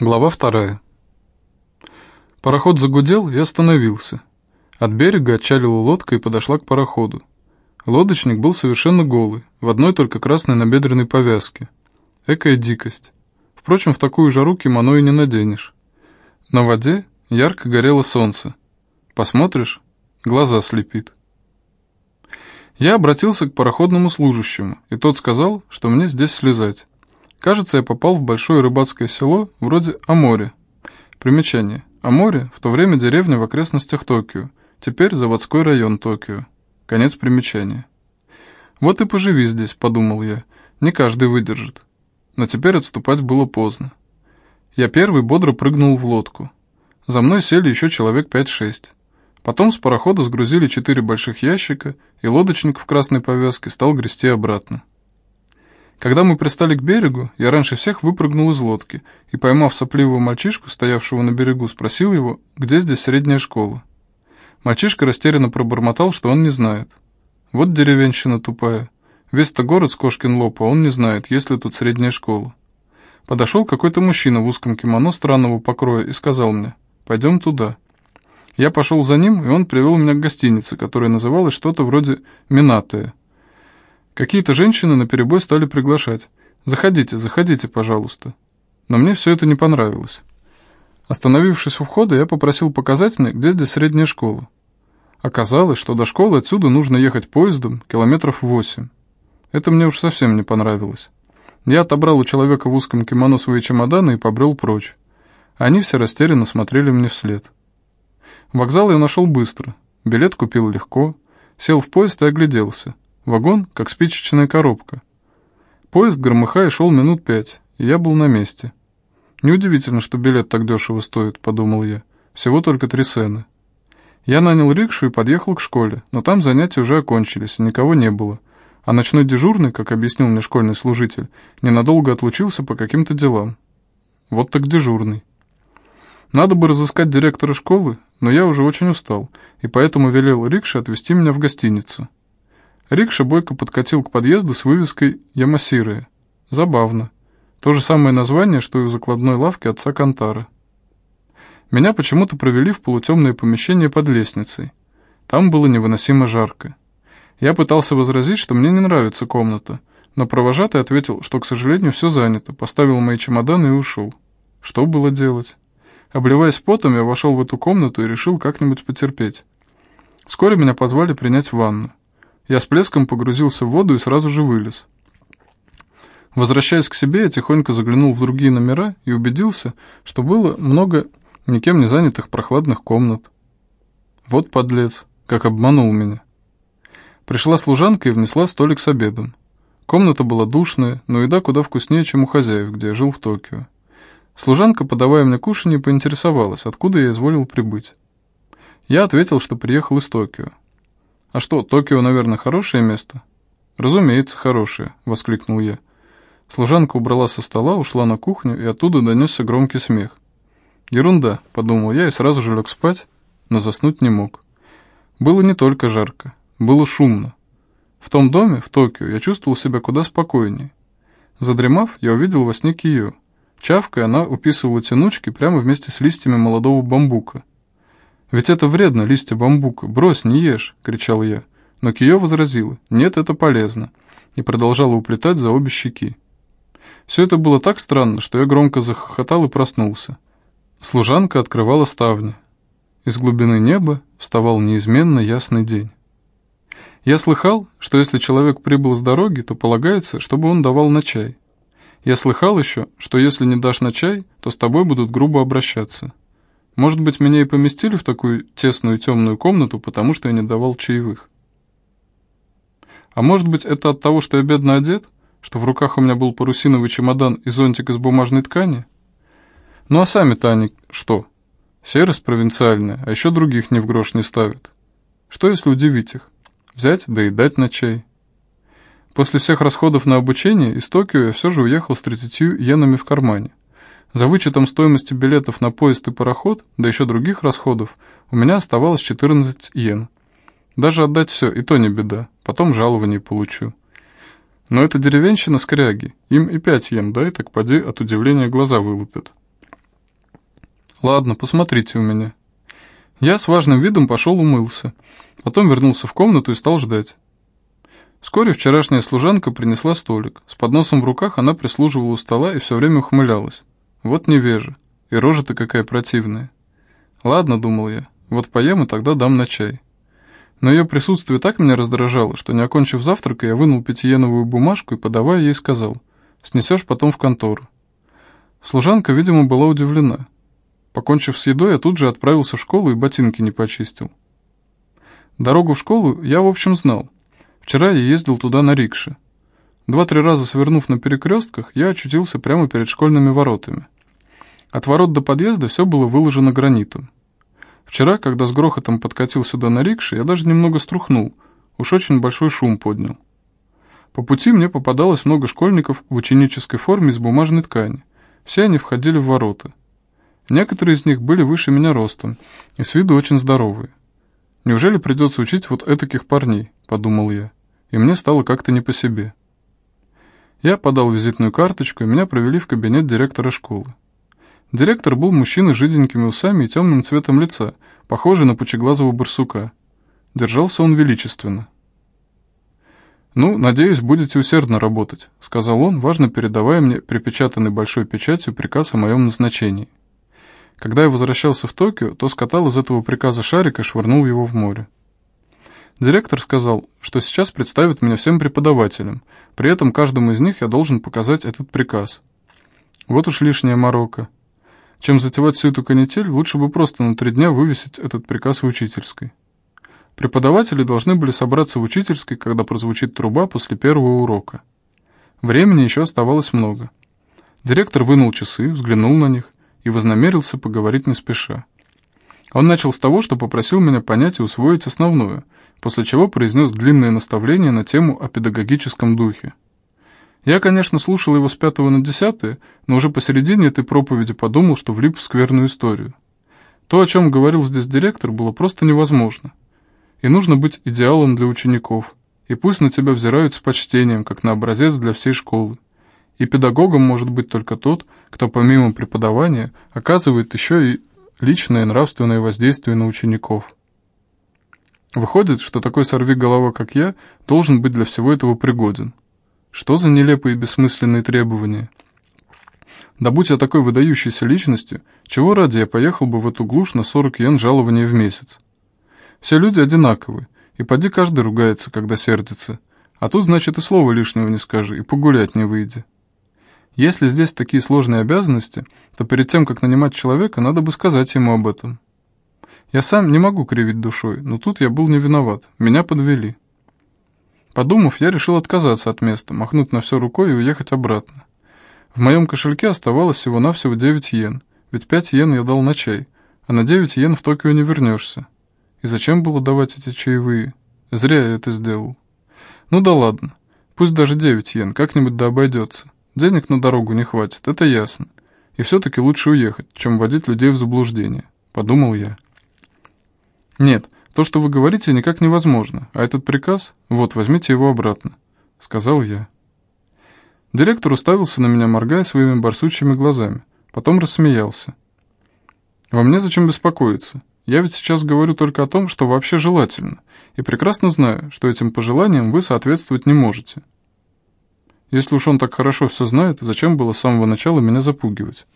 Глава вторая. Пароход загудел и остановился. От берега отчалила лодка и подошла к пароходу. Лодочник был совершенно голый, в одной только красной набедренной повязке. Экая дикость. Впрочем, в такую жару кимоно и не наденешь. На воде ярко горело солнце. Посмотришь, глаза слепит. Я обратился к пароходному служащему, и тот сказал, что мне здесь слезать. Кажется, я попал в большое рыбацкое село, вроде Аморе. Примечание. Аморе в то время деревня в окрестностях Токио, теперь заводской район Токио. Конец примечания. «Вот и поживи здесь», — подумал я. «Не каждый выдержит». Но теперь отступать было поздно. Я первый бодро прыгнул в лодку. За мной сели еще человек 5-6. Потом с парохода сгрузили четыре больших ящика, и лодочник в красной повязке стал грести обратно. Когда мы пристали к берегу, я раньше всех выпрыгнул из лодки и, поймав сопливого мальчишку, стоявшего на берегу, спросил его, где здесь средняя школа. Мальчишка растерянно пробормотал, что он не знает. Вот деревенщина тупая. Весь-то город с кошкин лоб, а он не знает, есть ли тут средняя школа. Подошел какой-то мужчина в узком кимоно странного покроя и сказал мне, пойдем туда. Я пошел за ним, и он привел меня к гостинице, которая называлась что-то вроде «Минатая». Какие-то женщины наперебой стали приглашать. «Заходите, заходите, пожалуйста». Но мне все это не понравилось. Остановившись у входа, я попросил показать мне, где здесь средняя школа. Оказалось, что до школы отсюда нужно ехать поездом километров восемь. Это мне уж совсем не понравилось. Я отобрал у человека в узком кимоно свои чемоданы и побрел прочь. Они все растерянно смотрели мне вслед. Вокзал я нашел быстро. Билет купил легко. Сел в поезд и огляделся. Вагон, как спичечная коробка. Поезд, громыхая, шел минут пять, и я был на месте. Неудивительно, что билет так дешево стоит, подумал я. Всего только три сены. Я нанял рикшу и подъехал к школе, но там занятия уже окончились, и никого не было. А ночной дежурный, как объяснил мне школьный служитель, ненадолго отлучился по каким-то делам. Вот так дежурный. Надо бы разыскать директора школы, но я уже очень устал, и поэтому велел рикше отвезти меня в гостиницу. Рикша бойко подкатил к подъезду с вывеской «Ямасирые». Забавно. То же самое название, что и у закладной лавки отца Кантара. Меня почему-то провели в полутемное помещение под лестницей. Там было невыносимо жарко. Я пытался возразить, что мне не нравится комната, но провожатый ответил, что, к сожалению, все занято, поставил мои чемоданы и ушел. Что было делать? Обливаясь потом, я вошел в эту комнату и решил как-нибудь потерпеть. Вскоре меня позвали принять ванну. Я с плеском погрузился в воду и сразу же вылез. Возвращаясь к себе, я тихонько заглянул в другие номера и убедился, что было много никем не занятых прохладных комнат. Вот подлец, как обманул меня. Пришла служанка и внесла столик с обедом. Комната была душная, но еда куда вкуснее, чем у хозяев, где я жил в Токио. Служанка, подавая мне кушанье, поинтересовалась, откуда я изволил прибыть. Я ответил, что приехал из Токио. «А что, Токио, наверное, хорошее место?» «Разумеется, хорошее», — воскликнул я. Служанка убрала со стола, ушла на кухню, и оттуда донесся громкий смех. «Ерунда», — подумал я и сразу же лег спать, но заснуть не мог. Было не только жарко, было шумно. В том доме, в Токио, я чувствовал себя куда спокойнее. Задремав, я увидел во сне Кио. Чавкой она уписывала тянучки прямо вместе с листьями молодого бамбука. «Ведь это вредно, листья бамбука, брось, не ешь!» — кричал я. Но Кио возразила, «Нет, это полезно», и продолжала уплетать за обе щеки. Все это было так странно, что я громко захохотал и проснулся. Служанка открывала ставни. Из глубины неба вставал неизменно ясный день. Я слыхал, что если человек прибыл с дороги, то полагается, чтобы он давал на чай. Я слыхал еще, что если не дашь на чай, то с тобой будут грубо обращаться. Может быть, меня и поместили в такую тесную темную комнату, потому что я не давал чаевых. А может быть, это от того, что я бедно одет, что в руках у меня был парусиновый чемодан и зонтик из бумажной ткани? Ну а сами-то они что? Серость провинциальная, а еще других ни в грош не ставят. Что если удивить их? Взять, да и дать на чай. После всех расходов на обучение из Токио я все же уехал с 30 йенами в кармане. За вычетом стоимости билетов на поезд и пароход, да еще других расходов, у меня оставалось 14 йен. Даже отдать все, и то не беда, потом жалование получу. Но это деревенщина скряги, им и 5 йен дай, так поди от удивления глаза вылупят. Ладно, посмотрите у меня. Я с важным видом пошел умылся. Потом вернулся в комнату и стал ждать. Вскоре вчерашняя служанка принесла столик. С подносом в руках она прислуживала у стола и все время ухмылялась. Вот невежа. И рожа-то какая противная. Ладно, думал я, вот поем и тогда дам на чай. Но ее присутствие так меня раздражало, что не окончив завтрака, я вынул пятиеновую бумажку и, подавая ей, сказал, «Снесешь потом в контору». Служанка, видимо, была удивлена. Покончив с едой, я тут же отправился в школу и ботинки не почистил. Дорогу в школу я, в общем, знал. Вчера я ездил туда на рикше. Два-три раза свернув на перекрестках, я очутился прямо перед школьными воротами. От ворот до подъезда все было выложено гранитом. Вчера, когда с грохотом подкатил сюда на рикше, я даже немного струхнул, уж очень большой шум поднял. По пути мне попадалось много школьников в ученической форме из бумажной ткани. Все они входили в ворота. Некоторые из них были выше меня ростом и с виду очень здоровые. «Неужели придется учить вот этаких парней?» – подумал я. И мне стало как-то не по себе. Я подал визитную карточку, и меня провели в кабинет директора школы. Директор был мужчиной с жиденькими усами и темным цветом лица, похожий на пучеглазого барсука. Держался он величественно. «Ну, надеюсь, будете усердно работать», — сказал он, важно передавая мне припечатанный большой печатью приказ о моем назначении. Когда я возвращался в Токио, то скатал из этого приказа шарик и швырнул его в море. Директор сказал, что сейчас представит меня всем преподавателям, при этом каждому из них я должен показать этот приказ. Вот уж лишняя морока. Чем затевать всю эту канитель, лучше бы просто на три дня вывесить этот приказ в учительской. Преподаватели должны были собраться в учительской, когда прозвучит труба после первого урока. Времени еще оставалось много. Директор вынул часы, взглянул на них и вознамерился поговорить не спеша. Он начал с того, что попросил меня понять и усвоить основное, после чего произнес длинное наставление на тему о педагогическом духе. Я, конечно, слушал его с пятого на десятое, но уже посередине этой проповеди подумал, что влип в скверную историю. То, о чем говорил здесь директор, было просто невозможно. И нужно быть идеалом для учеников, и пусть на тебя взирают с почтением, как на образец для всей школы. И педагогом может быть только тот, кто помимо преподавания оказывает еще и личное нравственное воздействие на учеников. Выходит, что такой сорви-голова, как я, должен быть для всего этого пригоден. Что за нелепые и бессмысленные требования? Да будь я такой выдающейся личностью, чего ради я поехал бы в эту глушь на 40 йен жалования в месяц? Все люди одинаковы, и поди каждый ругается, когда сердится. А тут, значит, и слова лишнего не скажи, и погулять не выйди. Если здесь такие сложные обязанности, то перед тем, как нанимать человека, надо бы сказать ему об этом. Я сам не могу кривить душой, но тут я был не виноват, меня подвели. Подумав, я решил отказаться от места, махнуть на все рукой и уехать обратно. В моем кошельке оставалось всего-навсего 9 йен, ведь 5 йен я дал на чай, а на 9 йен в Токио не вернешься. И зачем было давать эти чаевые? Зря я это сделал. Ну да ладно, пусть даже 9 йен, как-нибудь да обойдется. Денег на дорогу не хватит, это ясно. И все-таки лучше уехать, чем вводить людей в заблуждение, подумал я. Нет, то, что вы говорите, никак невозможно, а этот приказ, вот, возьмите его обратно», — сказал я. Директор уставился на меня, моргая своими барсучьими глазами, потом рассмеялся. «Вам незачем беспокоиться. Я ведь сейчас говорю только о том, что вообще желательно, и прекрасно знаю, что этим пожеланиям вы соответствовать не можете. Если уж он так хорошо все знает, зачем было с самого начала меня запугивать?»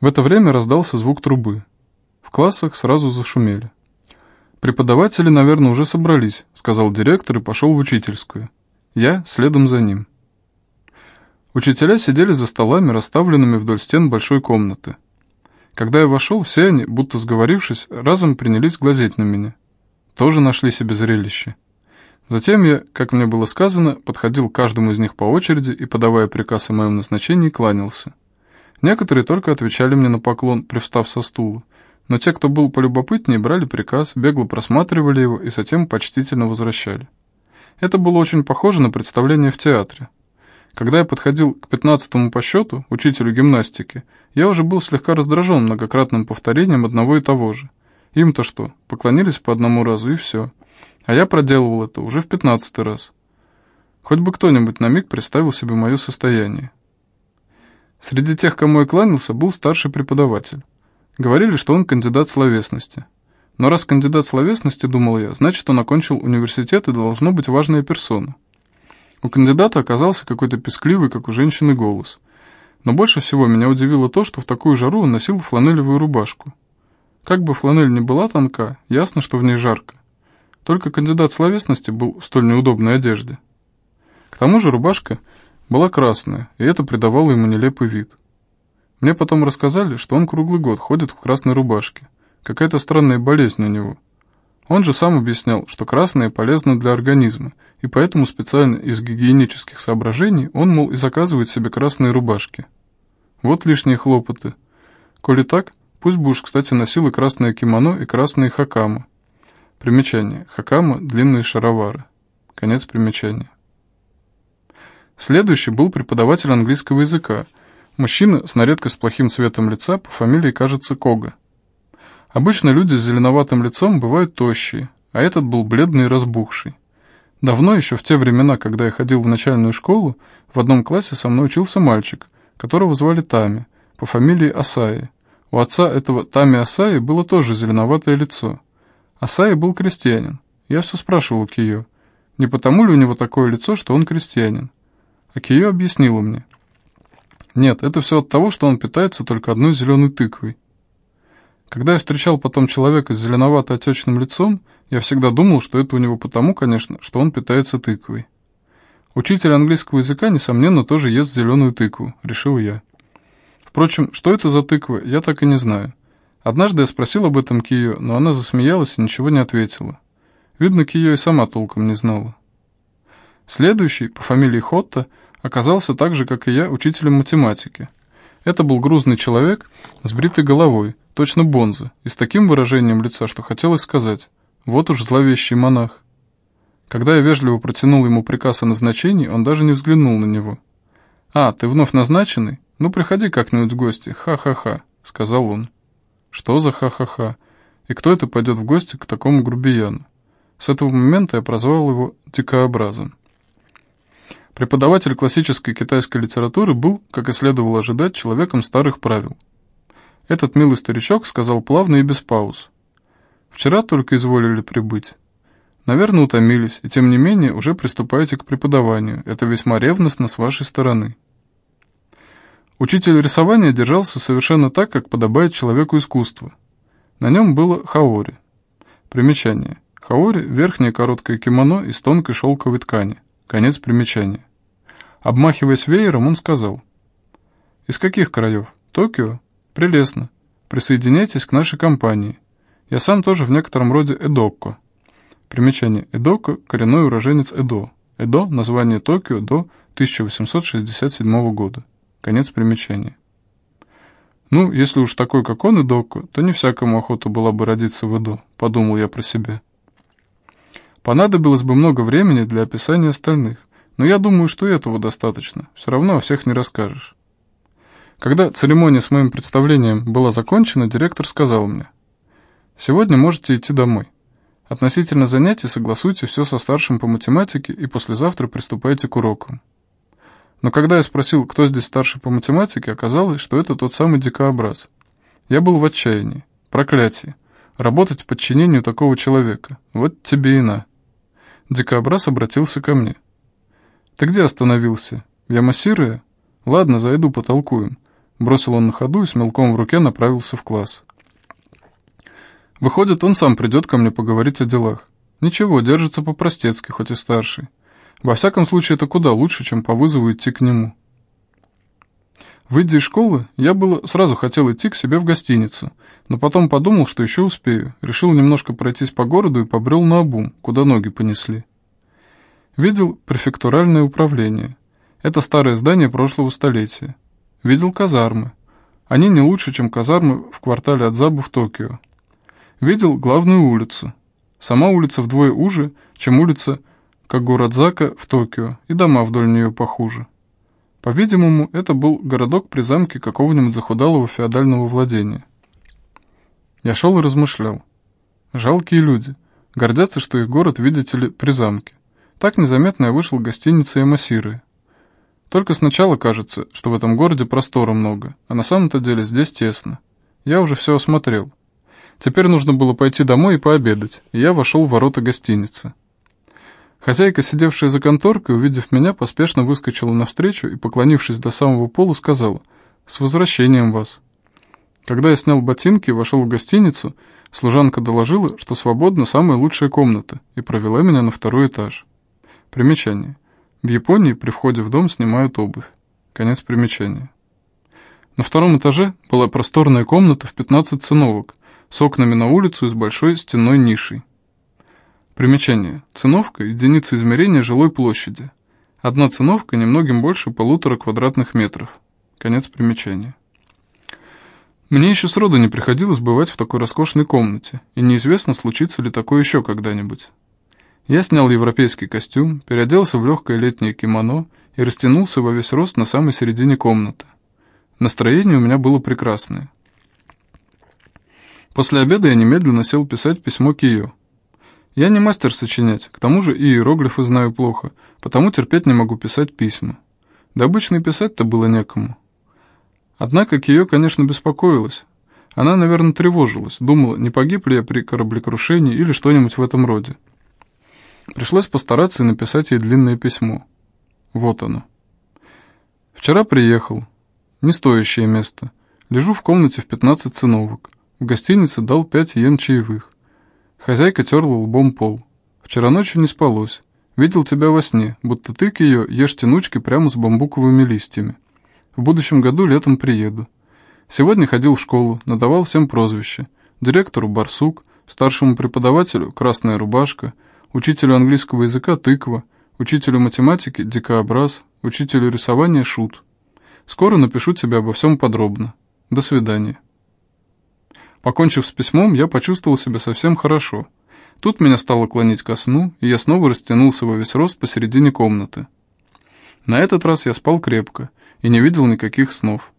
В это время раздался звук трубы. Классах сразу зашумели. «Преподаватели, наверное, уже собрались», — сказал директор и пошел в учительскую. Я следом за ним. Учителя сидели за столами, расставленными вдоль стен большой комнаты. Когда я вошел, все они, будто сговорившись, разом принялись глазеть на меня. Тоже нашли себе зрелище. Затем я, как мне было сказано, подходил к каждому из них по очереди и, подавая приказ о моем назначении, кланялся. Некоторые только отвечали мне на поклон, привстав со стула но те, кто был полюбопытнее, брали приказ, бегло просматривали его и затем почтительно возвращали. Это было очень похоже на представление в театре. Когда я подходил к пятнадцатому по счету, учителю гимнастики, я уже был слегка раздражен многократным повторением одного и того же. Им-то что, поклонились по одному разу и все. А я проделывал это уже в пятнадцатый раз. Хоть бы кто-нибудь на миг представил себе мое состояние. Среди тех, кому я кланялся, был старший преподаватель. Говорили, что он кандидат словесности. Но раз кандидат словесности, думал я, значит, он окончил университет и должно быть важная персона. У кандидата оказался какой-то пескливый, как у женщины, голос. Но больше всего меня удивило то, что в такую жару он носил фланелевую рубашку. Как бы фланель ни была тонка, ясно, что в ней жарко. Только кандидат словесности был в столь неудобной одежде. К тому же рубашка была красная, и это придавало ему нелепый вид. Мне потом рассказали, что он круглый год ходит в красной рубашке. Какая-то странная болезнь у него. Он же сам объяснял, что красное полезно для организма, и поэтому специально из гигиенических соображений он, мол, и заказывает себе красные рубашки. Вот лишние хлопоты. Коли так, пусть Буш, кстати, носил и красное кимоно, и красные хакама. Примечание. Хакама – длинные шаровары. Конец примечания. Следующий был преподаватель английского языка, мужчина с на редкость плохим цветом лица по фамилии, кажется, Кога. Обычно люди с зеленоватым лицом бывают тощие, а этот был бледный и разбухший. Давно еще, в те времена, когда я ходил в начальную школу, в одном классе со мной учился мальчик, которого звали Тами, по фамилии Асаи. У отца этого Тами Асаи было тоже зеленоватое лицо. Асаи был крестьянин. Я все спрашивал Кио, не потому ли у него такое лицо, что он крестьянин. А Кио объяснила мне. Нет, это все от того, что он питается только одной зеленой тыквой. Когда я встречал потом человека с зеленовато-отечным лицом, я всегда думал, что это у него потому, конечно, что он питается тыквой. Учитель английского языка, несомненно, тоже ест зеленую тыкву, решил я. Впрочем, что это за тыква, я так и не знаю. Однажды я спросил об этом Кио, но она засмеялась и ничего не ответила. Видно, Кио и сама толком не знала. Следующий, по фамилии Хотта, оказался так же, как и я, учителем математики. Это был грузный человек с бритой головой, точно Бонза, и с таким выражением лица, что хотелось сказать «Вот уж зловещий монах». Когда я вежливо протянул ему приказ о назначении, он даже не взглянул на него. «А, ты вновь назначенный? Ну, приходи как-нибудь в гости, ха-ха-ха», — сказал он. «Что за ха-ха-ха? И кто это пойдет в гости к такому грубияну?» С этого момента я прозвал его «дикообразом». Преподаватель классической китайской литературы был, как и следовало ожидать, человеком старых правил — этот милый старичок сказал плавно и без пауз. «Вчера только изволили прибыть. Наверное, утомились, и тем не менее уже приступаете к преподаванию. Это весьма ревностно с вашей стороны». Учитель рисования держался совершенно так, как подобает человеку искусства. На нем было хаори. Примечание. Хаори – верхнее короткое кимоно из тонкой шелковой ткани. Конец примечания. Обмахиваясь веером, он сказал. «Из каких краев? Токио? «Прелестно. Присоединяйтесь к нашей компании. Я сам тоже в некотором роде эдокко». Примечание. Эдокко – коренной уроженец Эдо. Эдо – название Токио до 1867 года. Конец примечания. Ну, если уж такой, как он, Эдокко, то не всякому охота была бы родиться в Эдо, подумал я про себя. Понадобилось бы много времени для описания остальных, но я думаю, что этого достаточно, все равно о всех не расскажешь. Когда церемония с моим представлением была закончена, директор сказал мне, «Сегодня можете идти домой. Относительно занятий согласуйте все со старшим по математике и послезавтра приступайте к урокам». Но когда я спросил, кто здесь старший по математике, оказалось, что это тот самый дикообраз. Я был в отчаянии. Проклятие. Работать в подчинению такого человека. Вот тебе и на. Дикообраз обратился ко мне. «Ты где остановился? Я массирую? Ладно, зайду, потолкуем. Бросил он на ходу и с мелком в руке направился в класс. Выходит, он сам придет ко мне поговорить о делах. Ничего, держится по-простецки, хоть и старший. Во всяком случае, это куда лучше, чем по вызову идти к нему. Выйдя из школы, я было сразу хотел идти к себе в гостиницу, но потом подумал, что еще успею, решил немножко пройтись по городу и побрел на обум, куда ноги понесли. Видел префектуральное управление. Это старое здание прошлого столетия. Видел казармы. Они не лучше, чем казармы в квартале Адзабу в Токио. Видел главную улицу. Сама улица вдвое уже, чем улица Кагурадзака в Токио, и дома вдоль нее похуже. По-видимому, это был городок при замке какого-нибудь захудалого феодального владения. Я шел и размышлял. Жалкие люди. Гордятся, что их город, видите ли, при замке. Так незаметно я вышел к гостинице Эмасиры. Только сначала кажется, что в этом городе простора много, а на самом-то деле здесь тесно. Я уже все осмотрел. Теперь нужно было пойти домой и пообедать, и я вошел в ворота гостиницы. Хозяйка, сидевшая за конторкой, увидев меня, поспешно выскочила навстречу и, поклонившись до самого пола, сказала «С возвращением вас». Когда я снял ботинки и вошел в гостиницу, служанка доложила, что свободна самая лучшая комната, и провела меня на второй этаж. Примечание. В Японии при входе в дом снимают обувь. Конец примечания. На втором этаже была просторная комната в 15 циновок, с окнами на улицу и с большой стенной нишей. Примечание. Циновка – единица измерения жилой площади. Одна циновка немногим больше полутора квадратных метров. Конец примечания. Мне еще сроду не приходилось бывать в такой роскошной комнате, и неизвестно, случится ли такое еще когда-нибудь. Я снял европейский костюм, переоделся в легкое летнее кимоно и растянулся во весь рост на самой середине комнаты. Настроение у меня было прекрасное. После обеда я немедленно сел писать письмо к ее. Я не мастер сочинять, к тому же и иероглифы знаю плохо, потому терпеть не могу писать письма. Да обычно писать-то было некому. Однако Кио, конечно, беспокоилась. Она, наверное, тревожилась, думала, не погиб ли я при кораблекрушении или что-нибудь в этом роде. Пришлось постараться и написать ей длинное письмо. Вот оно. Вчера приехал. Не стоящее место. Лежу в комнате в 15 циновок. В гостинице дал 5 йен чаевых. Хозяйка терла лбом пол. Вчера ночью не спалось. Видел тебя во сне, будто ты к ее ешь тянучки прямо с бамбуковыми листьями. В будущем году летом приеду. Сегодня ходил в школу, надавал всем прозвища. Директору «Барсук», старшему преподавателю «Красная рубашка», учителю английского языка «Тыква», учителю математики «Дикообраз», учителю рисования «Шут». Скоро напишу тебе обо всем подробно. До свидания. Покончив с письмом, я почувствовал себя совсем хорошо. Тут меня стало клонить ко сну, и я снова растянулся во весь рост посередине комнаты. На этот раз я спал крепко и не видел никаких снов.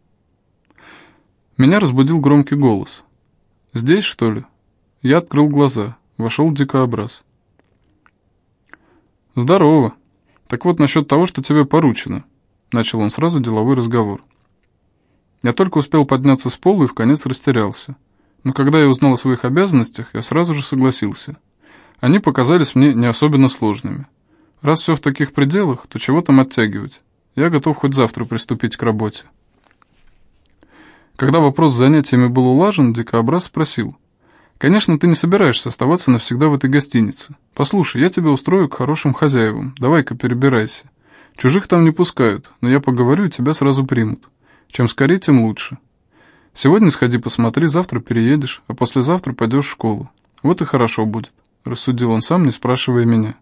Меня разбудил громкий голос. «Здесь, что ли?» Я открыл глаза. Вошел дикообраз. «Здорово. Так вот насчет того, что тебе поручено». Начал он сразу деловой разговор. Я только успел подняться с пола и в конец растерялся. Но когда я узнал о своих обязанностях, я сразу же согласился. Они показались мне не особенно сложными. Раз все в таких пределах, то чего там оттягивать? Я готов хоть завтра приступить к работе. Когда вопрос с занятиями был улажен, Дикообраз спросил. «Конечно, ты не собираешься оставаться навсегда в этой гостинице. Послушай, я тебя устрою к хорошим хозяевам. Давай-ка перебирайся. Чужих там не пускают, но я поговорю, и тебя сразу примут. Чем скорее, тем лучше. Сегодня сходи посмотри, завтра переедешь, а послезавтра пойдешь в школу. Вот и хорошо будет», — рассудил он сам, не спрашивая меня.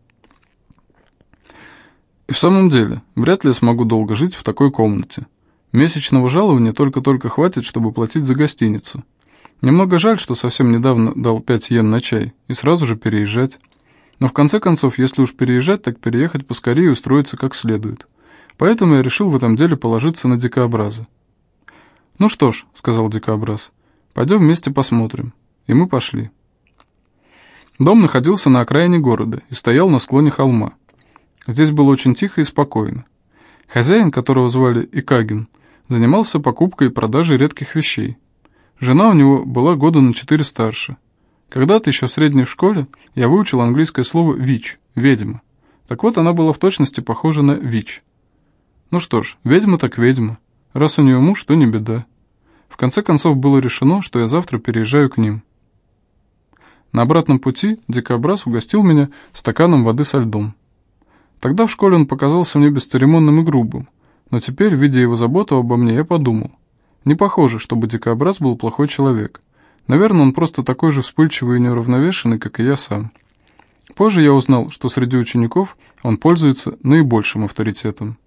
И в самом деле, вряд ли я смогу долго жить в такой комнате. Месячного жалования только-только хватит, чтобы платить за гостиницу. Немного жаль, что совсем недавно дал 5 йен на чай, и сразу же переезжать. Но в конце концов, если уж переезжать, так переехать поскорее и устроиться как следует. Поэтому я решил в этом деле положиться на дикообраза. «Ну что ж», — сказал дикообраз, — «пойдем вместе посмотрим». И мы пошли. Дом находился на окраине города и стоял на склоне холма. Здесь было очень тихо и спокойно. Хозяин, которого звали Икагин, занимался покупкой и продажей редких вещей. Жена у него была года на четыре старше. Когда-то еще в средней школе я выучил английское слово «вич» — «ведьма». Так вот, она была в точности похожа на «вич». Ну что ж, ведьма так ведьма. Раз у нее муж, то не беда. В конце концов было решено, что я завтра переезжаю к ним. На обратном пути дикобраз угостил меня стаканом воды со льдом. Тогда в школе он показался мне бесцеремонным и грубым, но теперь, видя его заботу обо мне, я подумал. Не похоже, чтобы дикобраз был плохой человек. Наверное, он просто такой же вспыльчивый и неуравновешенный, как и я сам. Позже я узнал, что среди учеников он пользуется наибольшим авторитетом.